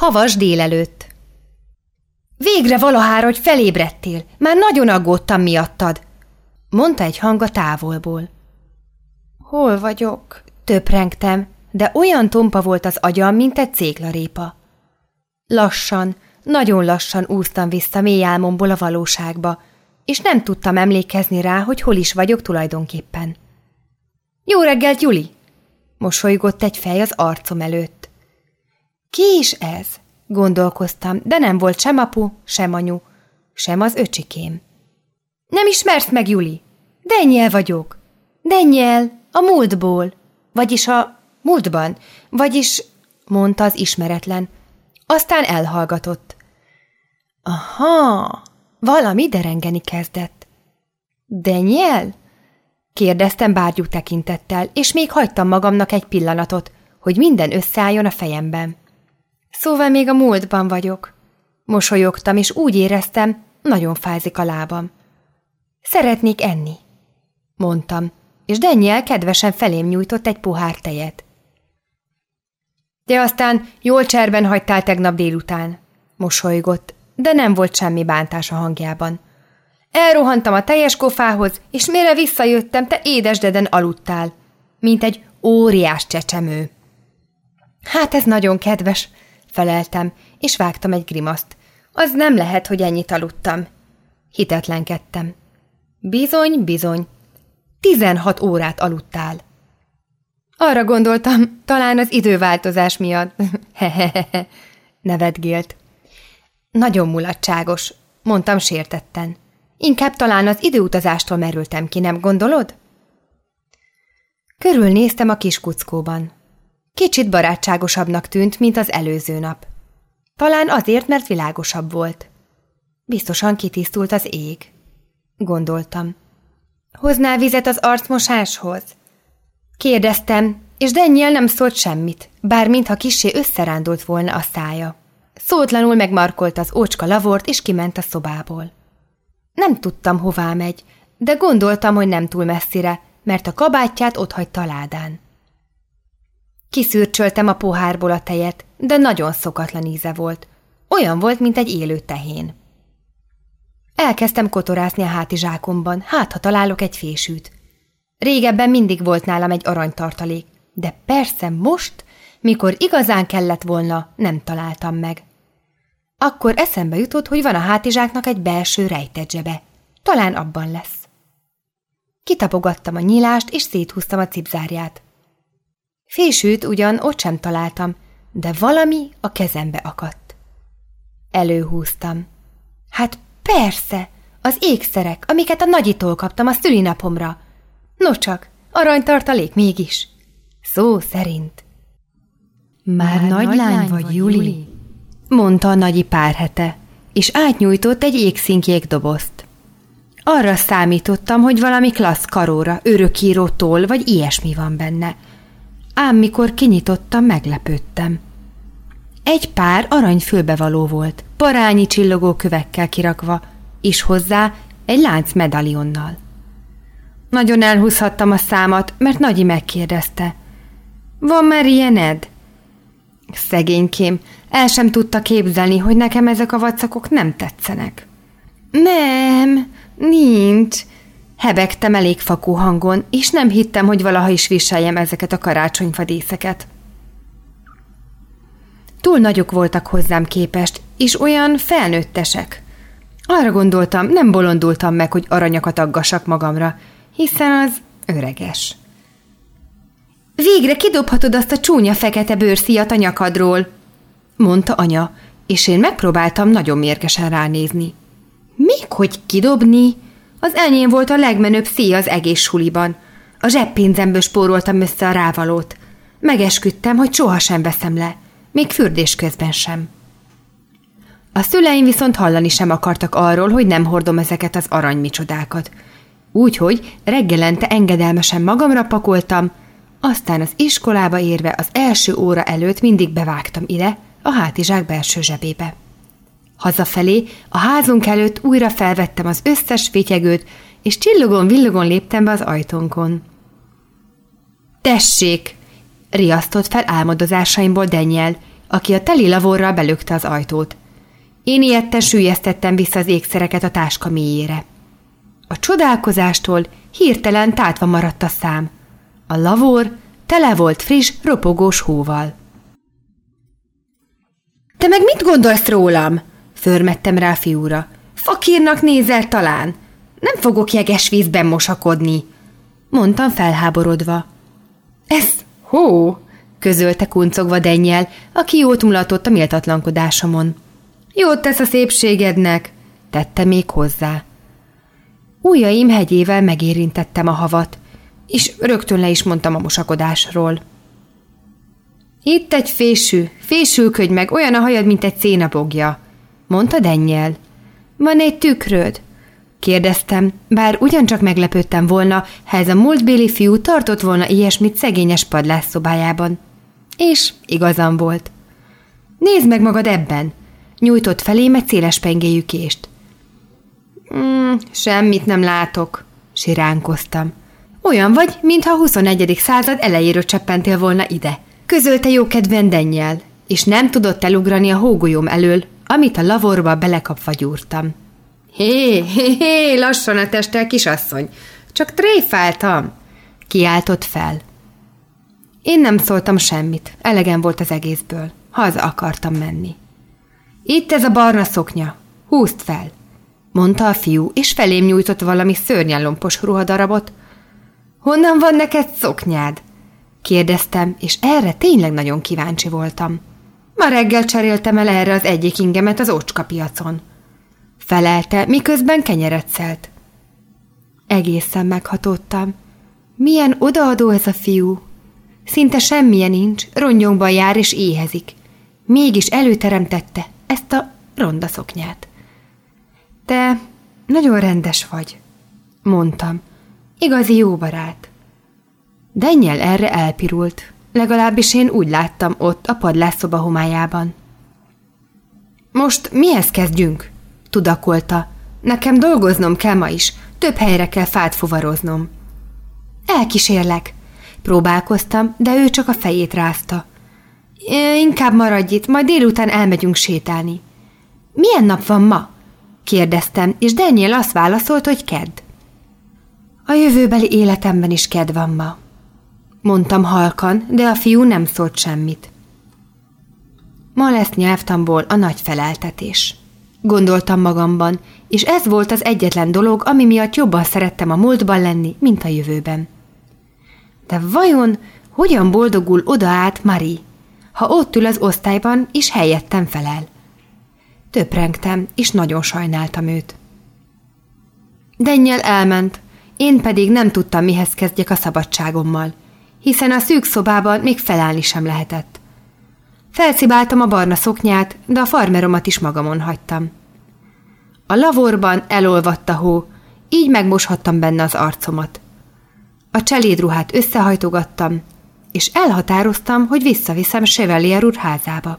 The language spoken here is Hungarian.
Havas délelőtt. Végre valahára, hogy felébredtél. Már nagyon aggódtam miattad, mondta egy hang a távolból. Hol vagyok? Töprengtem, de olyan tompa volt az agyam, mint egy céglarépa. Lassan, nagyon lassan úsztam vissza mély álmomból a valóságba, és nem tudtam emlékezni rá, hogy hol is vagyok tulajdonképpen. Jó reggelt, Juli! Mosolygott egy fej az arcom előtt. Ki is ez? Gondolkoztam, de nem volt sem apu, sem anyu, sem az öcsikém. Nem ismersz meg, Juli? Dennyel vagyok. Dennyel, a múltból. Vagyis a múltban. Vagyis, mondta az ismeretlen. Aztán elhallgatott. Aha, valami derengeni kezdett. Dennyel? Kérdeztem bárgyú tekintettel, és még hagytam magamnak egy pillanatot, hogy minden összeálljon a fejemben. Szóval még a múltban vagyok. Mosolyogtam, és úgy éreztem, nagyon fázik a lábam. Szeretnék enni, mondtam, és Daniel kedvesen felém nyújtott egy pohár tejet. De aztán jól cserben hagytál tegnap délután, mosolygott, de nem volt semmi bántás a hangjában. Elrohantam a teljes kofához, és mire visszajöttem, te édesdeden aludtál, mint egy óriás csecsemő. Hát ez nagyon kedves, feleltem, és vágtam egy grimaszt. Az nem lehet, hogy ennyit aludtam. Hitetlenkedtem. Bizony, bizony. Tizenhat órát aludtál. Arra gondoltam, talán az időváltozás miatt. Hehehehe, nevetgélt. Nagyon mulatságos, mondtam sértetten. Inkább talán az időutazástól merültem ki, nem gondolod? Körülnéztem a kis kuckóban. Kicsit barátságosabbnak tűnt, mint az előző nap. Talán azért, mert világosabb volt. Biztosan kitisztult az ég. Gondoltam. Hoznál vizet az arcmosáshoz? Kérdeztem, és Daniel nem szólt semmit, bár mintha kisé összerándult volna a szája. Szótlanul megmarkolt az ócska lavort, és kiment a szobából. Nem tudtam, hová megy, de gondoltam, hogy nem túl messzire, mert a kabátját otthagyta a ládán. Kiszürcsöltem a pohárból a tejet, de nagyon szokatlan íze volt. Olyan volt, mint egy élő tehén. Elkezdtem kotorászni a hátizsákomban, hát ha találok egy fésűt. Régebben mindig volt nálam egy aranytartalék, de persze most, mikor igazán kellett volna, nem találtam meg. Akkor eszembe jutott, hogy van a hátizsáknak egy belső rejtett. Talán abban lesz. Kitapogattam a nyílást, és széthúztam a cipzárját. Fésűt ugyan ott sem találtam, de valami a kezembe akadt. Előhúztam. Hát persze, az ékszerek, amiket a nagyitól kaptam a szülinapomra. Nocsak, aranytartalék mégis. Szó szerint. Már, Már nagy lány vagy, vagy Juli? Juli? mondta a nagyi pár hete, és átnyújtott egy égszínkék dobozt. Arra számítottam, hogy valami klassz karóra, örökírótól vagy ilyesmi van benne – ám mikor kinyitottam, meglepődtem. Egy pár aranyfülbevaló volt, parányi csillogó kövekkel kirakva, és hozzá egy lánc medalionnal. Nagyon elhúzhattam a számat, mert Nagyi megkérdezte. Van már ilyened? Szegénykém, el sem tudta képzelni, hogy nekem ezek a vacakok nem tetszenek. Nem, nincs, Hebegtem elég fakó hangon, és nem hittem, hogy valaha is viseljem ezeket a karácsonyfadészeket. Túl nagyok voltak hozzám képest, és olyan felnőttesek. Arra gondoltam, nem bolondultam meg, hogy aranyakat aggassak magamra, hiszen az öreges. Végre kidobhatod azt a csúnya fekete bőrszíjat a nyakadról, mondta anya, és én megpróbáltam nagyon mérgesen ránézni. Még hogy kidobni? Az enyém volt a legmenőbb szíj az egész suliban. A zseppénzemből spóroltam össze a rávalót. Megesküdtem, hogy sohasem veszem le, még fürdés közben sem. A szüleim viszont hallani sem akartak arról, hogy nem hordom ezeket az aranymicsodákat. Úgyhogy reggelente engedelmesen magamra pakoltam, aztán az iskolába érve az első óra előtt mindig bevágtam ide, a hátizsák belső zsebébe. Hazafelé, a házunk előtt újra felvettem az összes fityegőt, és csillogon-villogon léptem be az ajtónkon. Tessék! riasztott fel álmodozásaimból Daniel, aki a teli lavorral belökte az ajtót. Én ilyetten sűjesztettem vissza az ékszereket a táska mélyére. A csodálkozástól hirtelen tátva maradt a szám. A lavor tele volt friss, ropogós hóval. – Te meg mit gondolsz rólam? – förmettem rá fiúra. – Fakírnak nézel talán? Nem fogok jeges vízben mosakodni – mondtam felháborodva. – Ez hó! – közölte kuncogva Dennyel, aki jót mulatott a méltatlankodásomon. – Jót tesz a szépségednek – tette még hozzá. Újjaim hegyével megérintettem a havat, és rögtön le is mondtam a mosakodásról. Itt egy fésű, fésülködj meg, olyan a hajad, mint egy cénabogja, mondta Dennyel. Van egy tükröd? Kérdeztem, bár ugyancsak meglepődtem volna, ha ez a múltbéli fiú tartott volna ilyesmit szegényes padlásszobájában. És igazam volt. Nézd meg magad ebben! Nyújtott felém egy széles pengéjű kést. Mm, semmit nem látok, siránkoztam. Olyan vagy, mintha a 21. század elejéről cseppentél volna ide. Közölte jókedven Dennyel, és nem tudott elugrani a hógolyóm elől, amit a lavorba belekapva gyúrtam. Hé, hé, hé, lassan a testel, kisasszony, csak tréfáltam, kiáltott fel. Én nem szóltam semmit, elegem volt az egészből, haza akartam menni. Itt ez a barna szoknya, húzd fel, mondta a fiú, és felém nyújtott valami szörnyen lompos ruhadarabot. Honnan van neked szoknyád? kérdeztem, és erre tényleg nagyon kíváncsi voltam. Ma reggel cseréltem el erre az egyik ingemet az ócska piacon. Felelte, miközben kenyeret szelt. Egészen meghatódtam. Milyen odaadó ez a fiú. Szinte semmilyen nincs, rongyongban jár és éhezik. Mégis előteremtette ezt a ronda szoknyát. Te nagyon rendes vagy, mondtam. Igazi jó barát. Dennyel erre elpirult, legalábbis én úgy láttam ott a padlásszoba homályában. Most mihez kezdjünk? tudakolta. Nekem dolgoznom kell ma is, több helyre kell fát fuvaroznom. Elkísérlek. Próbálkoztam, de ő csak a fejét rázta. Inkább maradj itt, majd délután elmegyünk sétálni. Milyen nap van ma? kérdeztem, és Daniel azt válaszolt, hogy kedd. A jövőbeli életemben is ked van ma. Mondtam halkan, de a fiú nem szólt semmit. Ma lesz nyelvtamból a nagy feleltetés. Gondoltam magamban, és ez volt az egyetlen dolog, ami miatt jobban szerettem a múltban lenni, mint a jövőben. De vajon hogyan boldogul oda át Mari, ha ott ül az osztályban, és helyettem felel? Töprengtem, és nagyon sajnáltam őt. Dennyel elment, én pedig nem tudtam, mihez kezdjek a szabadságommal, hiszen a szűk szobában még felállni sem lehetett. Felszibáltam a barna szoknyát, de a farmeromat is magamon hagytam. A lavorban elolvadt a hó, így megmoshattam benne az arcomat. A cselédruhát összehajtogattam, és elhatároztam, hogy visszaviszem Chevalier úr házába.